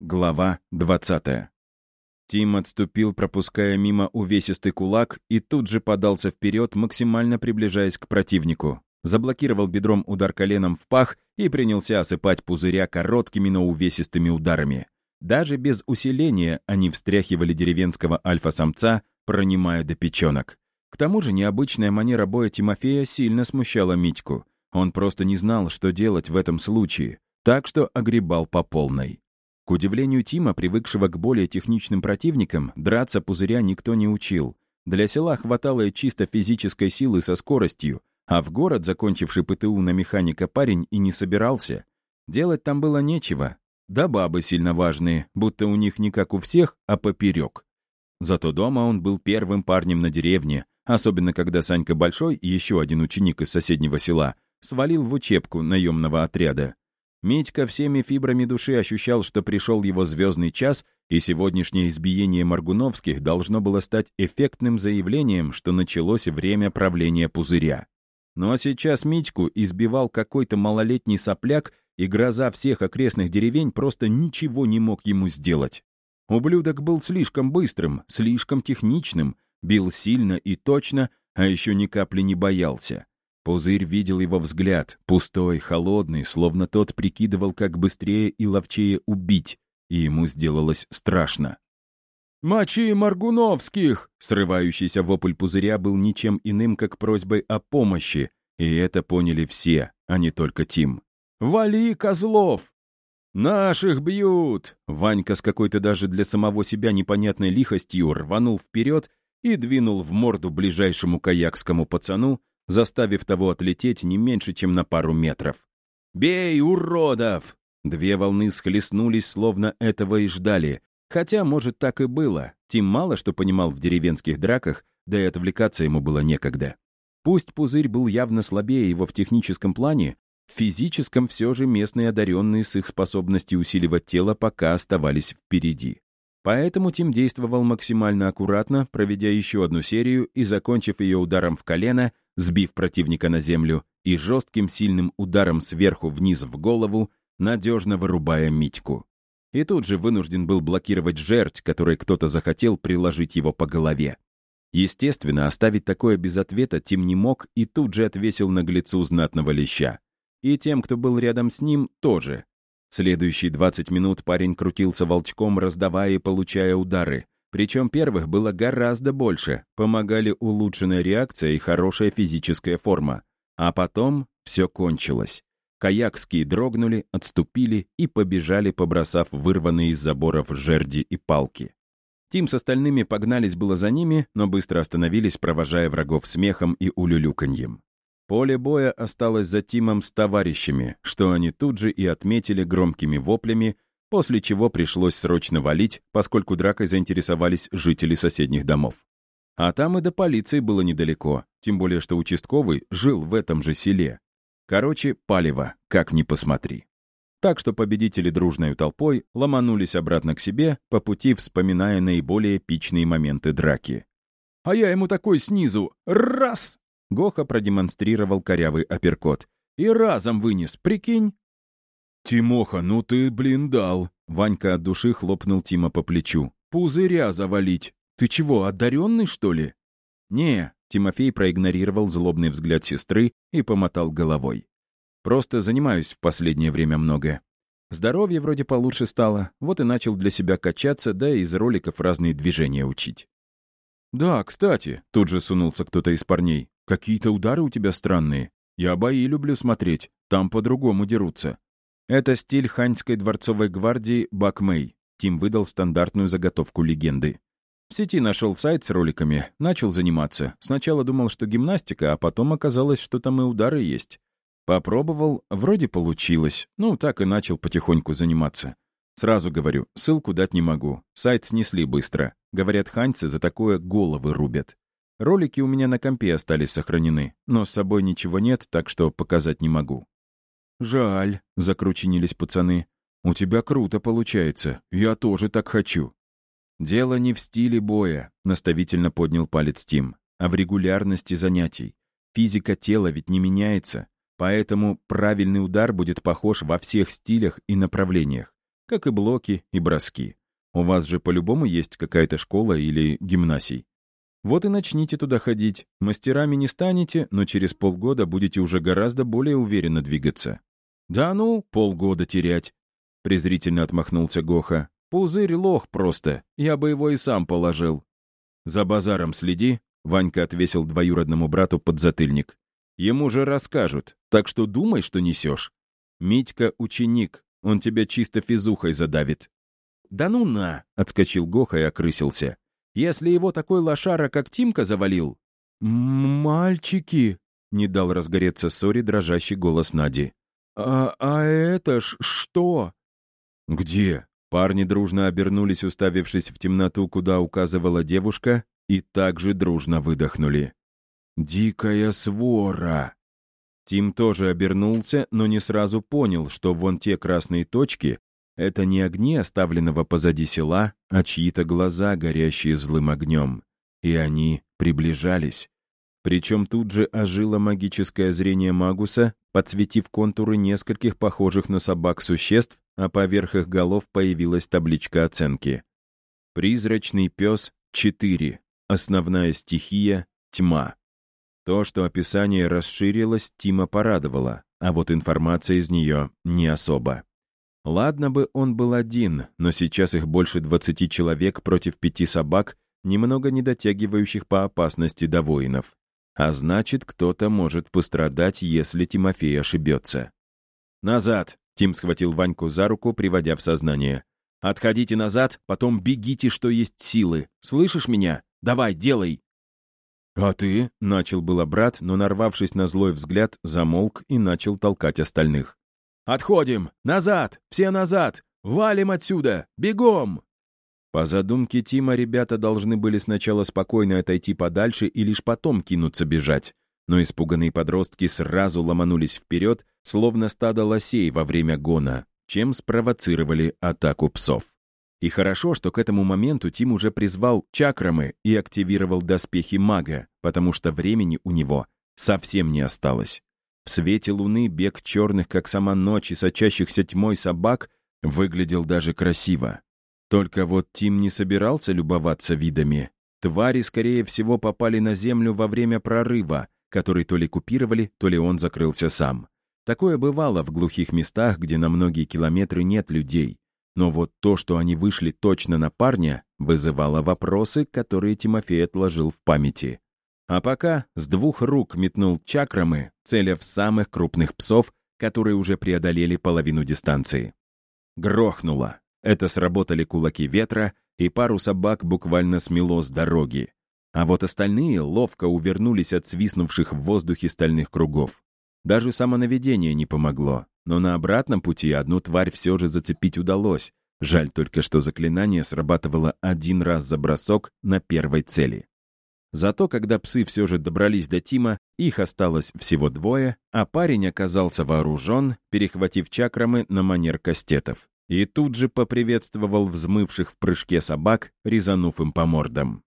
Глава 20. Тим отступил, пропуская мимо увесистый кулак, и тут же подался вперед, максимально приближаясь к противнику. Заблокировал бедром удар коленом в пах и принялся осыпать пузыря короткими, но увесистыми ударами. Даже без усиления они встряхивали деревенского альфа-самца, пронимая до печенок. К тому же необычная манера боя Тимофея сильно смущала Митьку. Он просто не знал, что делать в этом случае, так что огребал по полной. К удивлению Тима, привыкшего к более техничным противникам, драться пузыря никто не учил. Для села хватало чисто физической силы со скоростью, а в город, закончивший ПТУ на механика парень, и не собирался. Делать там было нечего. Да бабы сильно важные, будто у них не как у всех, а поперек. Зато дома он был первым парнем на деревне, особенно когда Санька Большой, еще один ученик из соседнего села, свалил в учебку наемного отряда. Митька всеми фибрами души ощущал, что пришел его звездный час, и сегодняшнее избиение Маргуновских должно было стать эффектным заявлением, что началось время правления пузыря. Но сейчас Митьку избивал какой-то малолетний сопляк, и гроза всех окрестных деревень просто ничего не мог ему сделать. Ублюдок был слишком быстрым, слишком техничным, бил сильно и точно, а еще ни капли не боялся. Пузырь видел его взгляд, пустой, холодный, словно тот прикидывал, как быстрее и ловчее убить, и ему сделалось страшно. «Мочи Маргуновских!» Срывающийся вопль пузыря был ничем иным, как просьбой о помощи, и это поняли все, а не только Тим. «Вали, козлов!» «Наших бьют!» Ванька с какой-то даже для самого себя непонятной лихостью рванул вперед и двинул в морду ближайшему каякскому пацану, заставив того отлететь не меньше, чем на пару метров. «Бей, уродов!» Две волны схлестнулись, словно этого и ждали. Хотя, может, так и было. Тим мало что понимал в деревенских драках, да и отвлекаться ему было некогда. Пусть пузырь был явно слабее его в техническом плане, в физическом все же местные одаренные с их способностью усиливать тело пока оставались впереди. Поэтому Тим действовал максимально аккуратно, проведя еще одну серию и закончив ее ударом в колено, сбив противника на землю и жестким сильным ударом сверху вниз в голову, надежно вырубая Митьку. И тут же вынужден был блокировать жерть, которой кто-то захотел приложить его по голове. Естественно, оставить такое без ответа Тим не мог и тут же отвесил наглецу знатного леща. И тем, кто был рядом с ним, тоже. Следующие 20 минут парень крутился волчком, раздавая и получая удары. Причем первых было гораздо больше. Помогали улучшенная реакция и хорошая физическая форма. А потом все кончилось. Каякские дрогнули, отступили и побежали, побросав вырванные из заборов жерди и палки. Тим с остальными погнались было за ними, но быстро остановились, провожая врагов смехом и улюлюканьем. Поле боя осталось за Тимом с товарищами, что они тут же и отметили громкими воплями, после чего пришлось срочно валить, поскольку дракой заинтересовались жители соседних домов. А там и до полиции было недалеко, тем более что участковый жил в этом же селе. Короче, палево, как ни посмотри. Так что победители дружной толпой ломанулись обратно к себе, по пути вспоминая наиболее эпичные моменты драки. «А я ему такой снизу! Раз!» Гоха продемонстрировал корявый апперкот. «И разом вынес, прикинь?» «Тимоха, ну ты, блин, дал!» Ванька от души хлопнул Тима по плечу. «Пузыря завалить! Ты чего, одаренный, что ли?» «Не», — Тимофей проигнорировал злобный взгляд сестры и помотал головой. «Просто занимаюсь в последнее время много. Здоровье вроде получше стало, вот и начал для себя качаться, да и из роликов разные движения учить». «Да, кстати», — тут же сунулся кто-то из парней, «какие-то удары у тебя странные. Я бои люблю смотреть, там по-другому дерутся». Это стиль ханьской дворцовой гвардии Бакмэй. Тим выдал стандартную заготовку легенды. В сети нашел сайт с роликами, начал заниматься. Сначала думал, что гимнастика, а потом оказалось, что там и удары есть. Попробовал, вроде получилось. Ну, так и начал потихоньку заниматься. Сразу говорю, ссылку дать не могу. Сайт снесли быстро. Говорят, ханьцы за такое головы рубят. Ролики у меня на компе остались сохранены, но с собой ничего нет, так что показать не могу. «Жаль», — закрученились пацаны. «У тебя круто получается. Я тоже так хочу». «Дело не в стиле боя», — наставительно поднял палец Тим, «а в регулярности занятий. Физика тела ведь не меняется, поэтому правильный удар будет похож во всех стилях и направлениях. как и блоки и броски. У вас же по-любому есть какая-то школа или гимнасий. Вот и начните туда ходить. Мастерами не станете, но через полгода будете уже гораздо более уверенно двигаться. «Да ну, полгода терять!» — презрительно отмахнулся Гоха. «Пузырь лох просто, я бы его и сам положил». «За базаром следи», — Ванька отвесил двоюродному брату подзатыльник. «Ему же расскажут, так что думай, что несешь. Митька — ученик, он тебя чисто физухой задавит». «Да ну на!» — отскочил Гоха и окрысился. «Если его такой лошара, как Тимка, завалил...» «Мальчики!» — не дал разгореться ссоре дрожащий голос Нади. «А, а это ж что?» «Где?» Парни дружно обернулись, уставившись в темноту, куда указывала девушка, и также дружно выдохнули. «Дикая свора!» Тим тоже обернулся, но не сразу понял, что вон те красные точки — это не огни оставленного позади села, а чьи-то глаза, горящие злым огнем. И они приближались. Причем тут же ожило магическое зрение Магуса, подсветив контуры нескольких похожих на собак существ, а поверх их голов появилась табличка оценки. Призрачный пес — 4. Основная стихия — тьма. То, что описание расширилось, Тима порадовало, а вот информация из нее не особо. Ладно бы он был один, но сейчас их больше 20 человек против пяти собак, немного не дотягивающих по опасности до воинов. А значит, кто-то может пострадать, если Тимофей ошибется. «Назад!» — Тим схватил Ваньку за руку, приводя в сознание. «Отходите назад, потом бегите, что есть силы. Слышишь меня? Давай, делай!» «А ты?» — начал было брат, но, нарвавшись на злой взгляд, замолк и начал толкать остальных. «Отходим! Назад! Все назад! Валим отсюда! Бегом!» По задумке Тима ребята должны были сначала спокойно отойти подальше и лишь потом кинуться бежать. Но испуганные подростки сразу ломанулись вперед, словно стадо лосей во время гона, чем спровоцировали атаку псов. И хорошо, что к этому моменту Тим уже призвал чакрамы и активировал доспехи мага, потому что времени у него совсем не осталось. В свете луны бег черных, как сама ночь, и сочащихся тьмой собак выглядел даже красиво. Только вот Тим не собирался любоваться видами. Твари, скорее всего, попали на землю во время прорыва, который то ли купировали, то ли он закрылся сам. Такое бывало в глухих местах, где на многие километры нет людей. Но вот то, что они вышли точно на парня, вызывало вопросы, которые Тимофей отложил в памяти. А пока с двух рук метнул чакрамы, целя в самых крупных псов, которые уже преодолели половину дистанции. Грохнуло. Это сработали кулаки ветра, и пару собак буквально смело с дороги. А вот остальные ловко увернулись от свистнувших в воздухе стальных кругов. Даже самонаведение не помогло. Но на обратном пути одну тварь все же зацепить удалось. Жаль только, что заклинание срабатывало один раз за бросок на первой цели. Зато, когда псы все же добрались до Тима, их осталось всего двое, а парень оказался вооружен, перехватив чакрамы на манер кастетов. И тут же поприветствовал взмывших в прыжке собак, резанув им по мордам.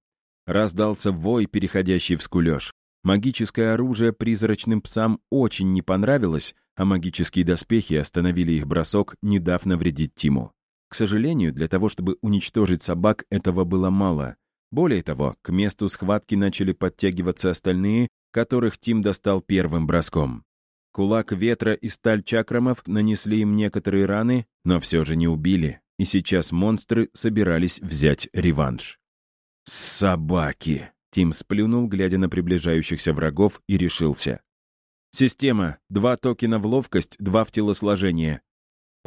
Раздался вой, переходящий в скулеж. Магическое оружие призрачным псам очень не понравилось, а магические доспехи остановили их бросок, не дав навредить Тиму. К сожалению, для того, чтобы уничтожить собак, этого было мало. Более того, к месту схватки начали подтягиваться остальные, которых Тим достал первым броском. Кулак ветра и сталь чакрамов нанесли им некоторые раны, но все же не убили, и сейчас монстры собирались взять реванш. «Собаки!» Тим сплюнул, глядя на приближающихся врагов, и решился. «Система. Два токена в ловкость, два в телосложение».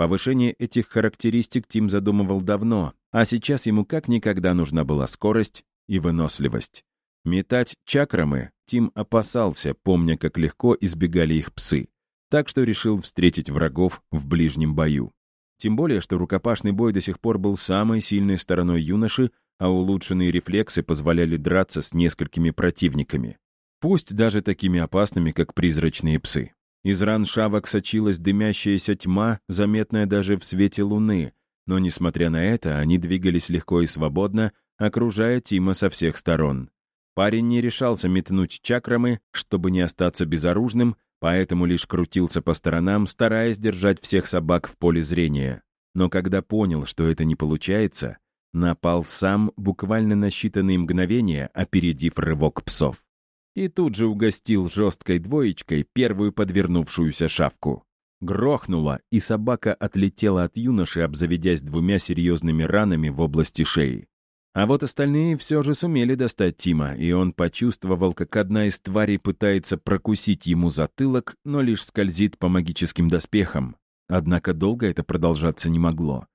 Повышение этих характеристик Тим задумывал давно, а сейчас ему как никогда нужна была скорость и выносливость. Метать чакрамы Тим опасался, помня, как легко избегали их псы, так что решил встретить врагов в ближнем бою. Тем более, что рукопашный бой до сих пор был самой сильной стороной юноши, а улучшенные рефлексы позволяли драться с несколькими противниками. Пусть даже такими опасными, как призрачные псы. Из ран шавок сочилась дымящаяся тьма, заметная даже в свете луны, но, несмотря на это, они двигались легко и свободно, окружая Тима со всех сторон. Парень не решался метнуть чакрамы, чтобы не остаться безоружным, поэтому лишь крутился по сторонам, стараясь держать всех собак в поле зрения. Но когда понял, что это не получается, напал сам буквально на считанные мгновения, опередив рывок псов. И тут же угостил жесткой двоечкой первую подвернувшуюся шавку. Грохнуло, и собака отлетела от юноши, обзаведясь двумя серьезными ранами в области шеи. А вот остальные все же сумели достать Тима, и он почувствовал, как одна из тварей пытается прокусить ему затылок, но лишь скользит по магическим доспехам. Однако долго это продолжаться не могло.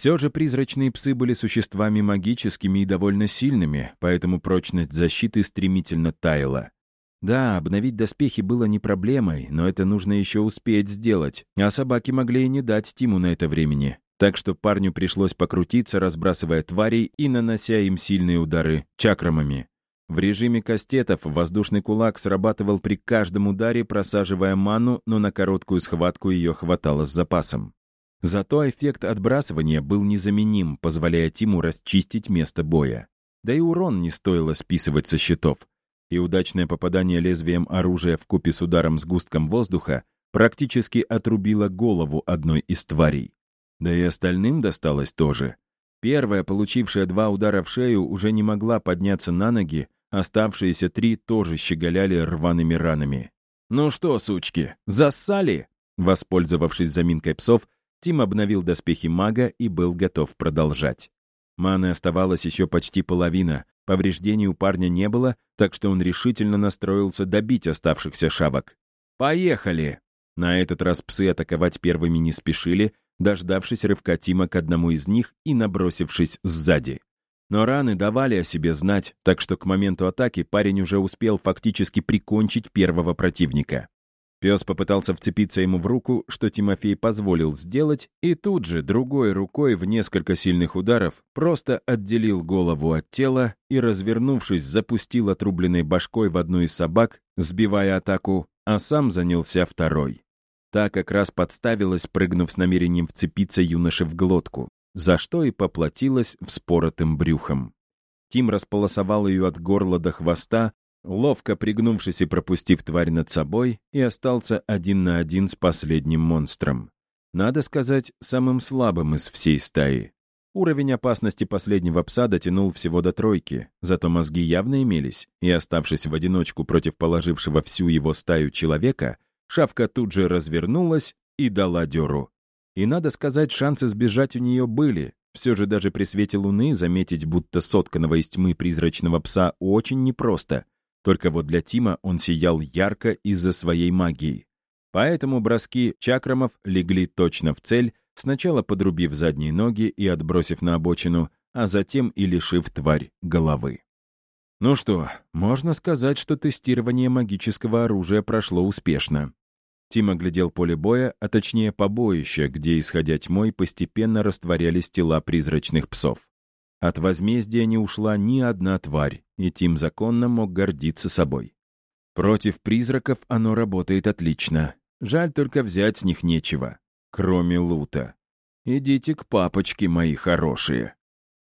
Все же призрачные псы были существами магическими и довольно сильными, поэтому прочность защиты стремительно таяла. Да, обновить доспехи было не проблемой, но это нужно еще успеть сделать, а собаки могли и не дать Тиму на это времени. Так что парню пришлось покрутиться, разбрасывая тварей и нанося им сильные удары чакрамами. В режиме кастетов воздушный кулак срабатывал при каждом ударе, просаживая ману, но на короткую схватку ее хватало с запасом. Зато эффект отбрасывания был незаменим, позволяя Тиму расчистить место боя. Да и урон не стоило списывать со счетов. И удачное попадание лезвием оружия в купе с ударом с густком воздуха практически отрубило голову одной из тварей. Да и остальным досталось тоже. Первая, получившая два удара в шею, уже не могла подняться на ноги, оставшиеся три тоже щеголяли рваными ранами. «Ну что, сучки, зассали?» Воспользовавшись заминкой псов, Тим обновил доспехи мага и был готов продолжать. Маны оставалось еще почти половина, повреждений у парня не было, так что он решительно настроился добить оставшихся шавок. «Поехали!» На этот раз псы атаковать первыми не спешили, дождавшись рывка Тима к одному из них и набросившись сзади. Но раны давали о себе знать, так что к моменту атаки парень уже успел фактически прикончить первого противника. Пес попытался вцепиться ему в руку, что Тимофей позволил сделать, и тут же другой рукой в несколько сильных ударов просто отделил голову от тела и, развернувшись, запустил отрубленной башкой в одну из собак, сбивая атаку, а сам занялся второй. Та как раз подставилась, прыгнув с намерением вцепиться юноше в глотку, за что и поплатилась вспоротым брюхом. Тим располосовал ее от горла до хвоста, ловко пригнувшись и пропустив тварь над собой, и остался один на один с последним монстром. Надо сказать, самым слабым из всей стаи. Уровень опасности последнего пса дотянул всего до тройки, зато мозги явно имелись, и, оставшись в одиночку против положившего всю его стаю человека, Шавка тут же развернулась и дала дёру. И, надо сказать, шансы сбежать у нее были. Все же даже при свете луны заметить, будто сотканного из тьмы призрачного пса очень непросто. Только вот для Тима он сиял ярко из-за своей магии. Поэтому броски чакрамов легли точно в цель, сначала подрубив задние ноги и отбросив на обочину, а затем и лишив тварь головы. Ну что, можно сказать, что тестирование магического оружия прошло успешно. Тим оглядел поле боя, а точнее побоище, где, исходя тьмой, постепенно растворялись тела призрачных псов. От возмездия не ушла ни одна тварь, и Тим законно мог гордиться собой. Против призраков оно работает отлично. Жаль только взять с них нечего, кроме лута. Идите к папочке, мои хорошие.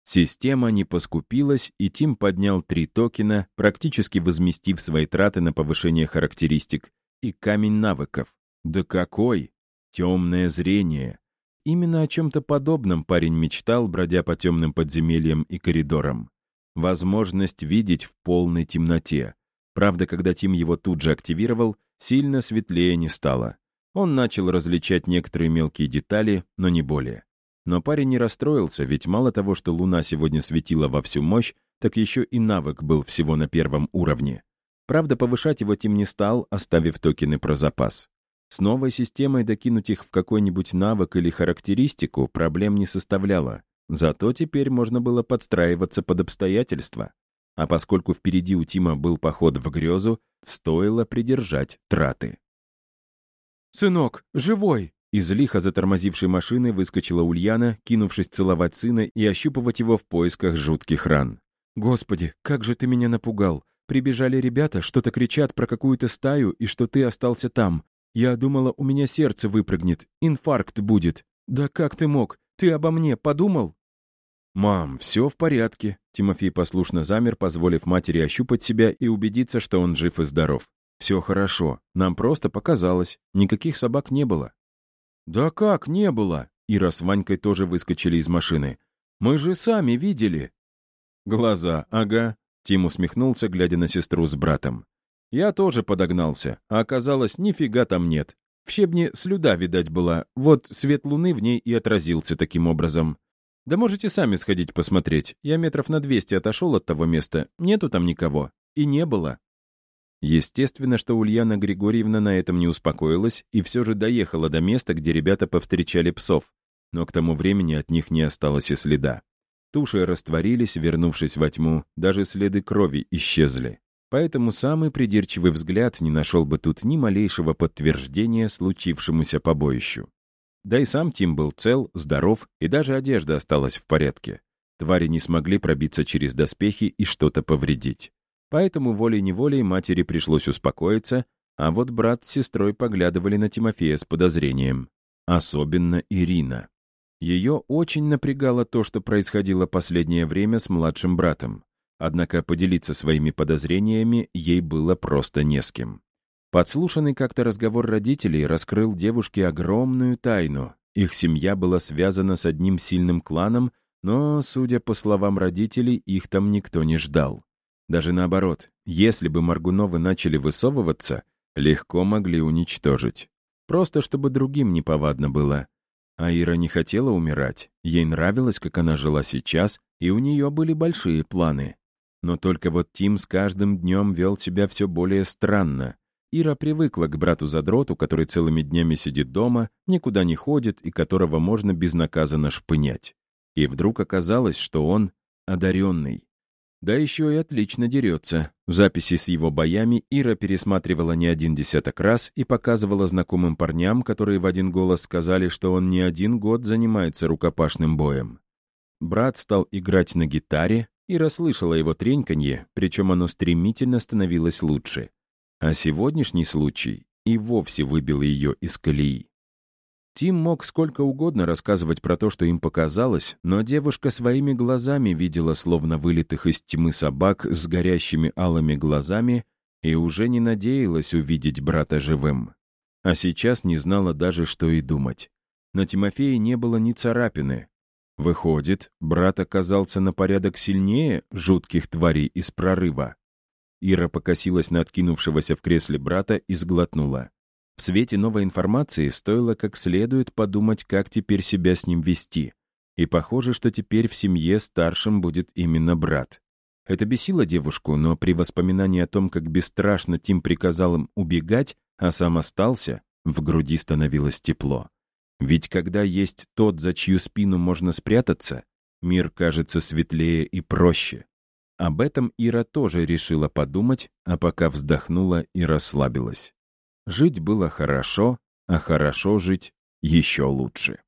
Система не поскупилась, и Тим поднял три токена, практически возместив свои траты на повышение характеристик, и камень навыков. Да какой! Темное зрение. Именно о чем-то подобном парень мечтал, бродя по темным подземельям и коридорам. Возможность видеть в полной темноте. Правда, когда Тим его тут же активировал, сильно светлее не стало. Он начал различать некоторые мелкие детали, но не более. Но парень не расстроился, ведь мало того, что луна сегодня светила во всю мощь, так еще и навык был всего на первом уровне. Правда, повышать его Тим не стал, оставив токены про запас. С новой системой докинуть их в какой-нибудь навык или характеристику проблем не составляло. Зато теперь можно было подстраиваться под обстоятельства. А поскольку впереди у Тима был поход в грезу, стоило придержать траты. «Сынок, живой!» Из лихо затормозившей машины выскочила Ульяна, кинувшись целовать сына и ощупывать его в поисках жутких ран. «Господи, как же ты меня напугал! Прибежали ребята, что-то кричат про какую-то стаю и что ты остался там. Я думала, у меня сердце выпрыгнет, инфаркт будет. Да как ты мог? Ты обо мне подумал?» «Мам, все в порядке». Тимофей послушно замер, позволив матери ощупать себя и убедиться, что он жив и здоров. «Все хорошо. Нам просто показалось. Никаких собак не было». «Да как не было?» Ира с Ванькой тоже выскочили из машины. «Мы же сами видели!» «Глаза, ага», — Тим усмехнулся, глядя на сестру с братом. «Я тоже подогнался, а оказалось, нифига там нет. В щебне слюда, видать, была, вот свет луны в ней и отразился таким образом. Да можете сами сходить посмотреть. Я метров на 200 отошел от того места, нету там никого. И не было». Естественно, что Ульяна Григорьевна на этом не успокоилась и все же доехала до места, где ребята повстречали псов. Но к тому времени от них не осталось и следа. Туши растворились, вернувшись во тьму, даже следы крови исчезли. Поэтому самый придирчивый взгляд не нашел бы тут ни малейшего подтверждения случившемуся побоищу. Да и сам Тим был цел, здоров, и даже одежда осталась в порядке. Твари не смогли пробиться через доспехи и что-то повредить. Поэтому волей-неволей матери пришлось успокоиться, а вот брат с сестрой поглядывали на Тимофея с подозрением. Особенно Ирина. Ее очень напрягало то, что происходило последнее время с младшим братом. Однако поделиться своими подозрениями ей было просто не с кем. Подслушанный как-то разговор родителей раскрыл девушке огромную тайну. Их семья была связана с одним сильным кланом, но, судя по словам родителей, их там никто не ждал. Даже наоборот, если бы Маргуновы начали высовываться, легко могли уничтожить. Просто чтобы другим неповадно было. А Ира не хотела умирать. Ей нравилось, как она жила сейчас, и у нее были большие планы. Но только вот Тим с каждым днем вел себя все более странно. Ира привыкла к брату-задроту, который целыми днями сидит дома, никуда не ходит и которого можно безнаказанно шпынять. И вдруг оказалось, что он одаренный. Да еще и отлично дерется. В записи с его боями Ира пересматривала не один десяток раз и показывала знакомым парням, которые в один голос сказали, что он не один год занимается рукопашным боем. Брат стал играть на гитаре, Ира слышала его треньканье, причем оно стремительно становилось лучше. А сегодняшний случай и вовсе выбил ее из колеи. Тим мог сколько угодно рассказывать про то, что им показалось, но девушка своими глазами видела словно вылитых из тьмы собак с горящими алыми глазами и уже не надеялась увидеть брата живым. А сейчас не знала даже, что и думать. На Тимофее не было ни царапины. Выходит, брат оказался на порядок сильнее жутких тварей из прорыва. Ира покосилась на откинувшегося в кресле брата и сглотнула. В свете новой информации стоило как следует подумать, как теперь себя с ним вести. И похоже, что теперь в семье старшим будет именно брат. Это бесило девушку, но при воспоминании о том, как бесстрашно Тим приказал им убегать, а сам остался, в груди становилось тепло. Ведь когда есть тот, за чью спину можно спрятаться, мир кажется светлее и проще. Об этом Ира тоже решила подумать, а пока вздохнула и расслабилась. Жить было хорошо, а хорошо жить еще лучше.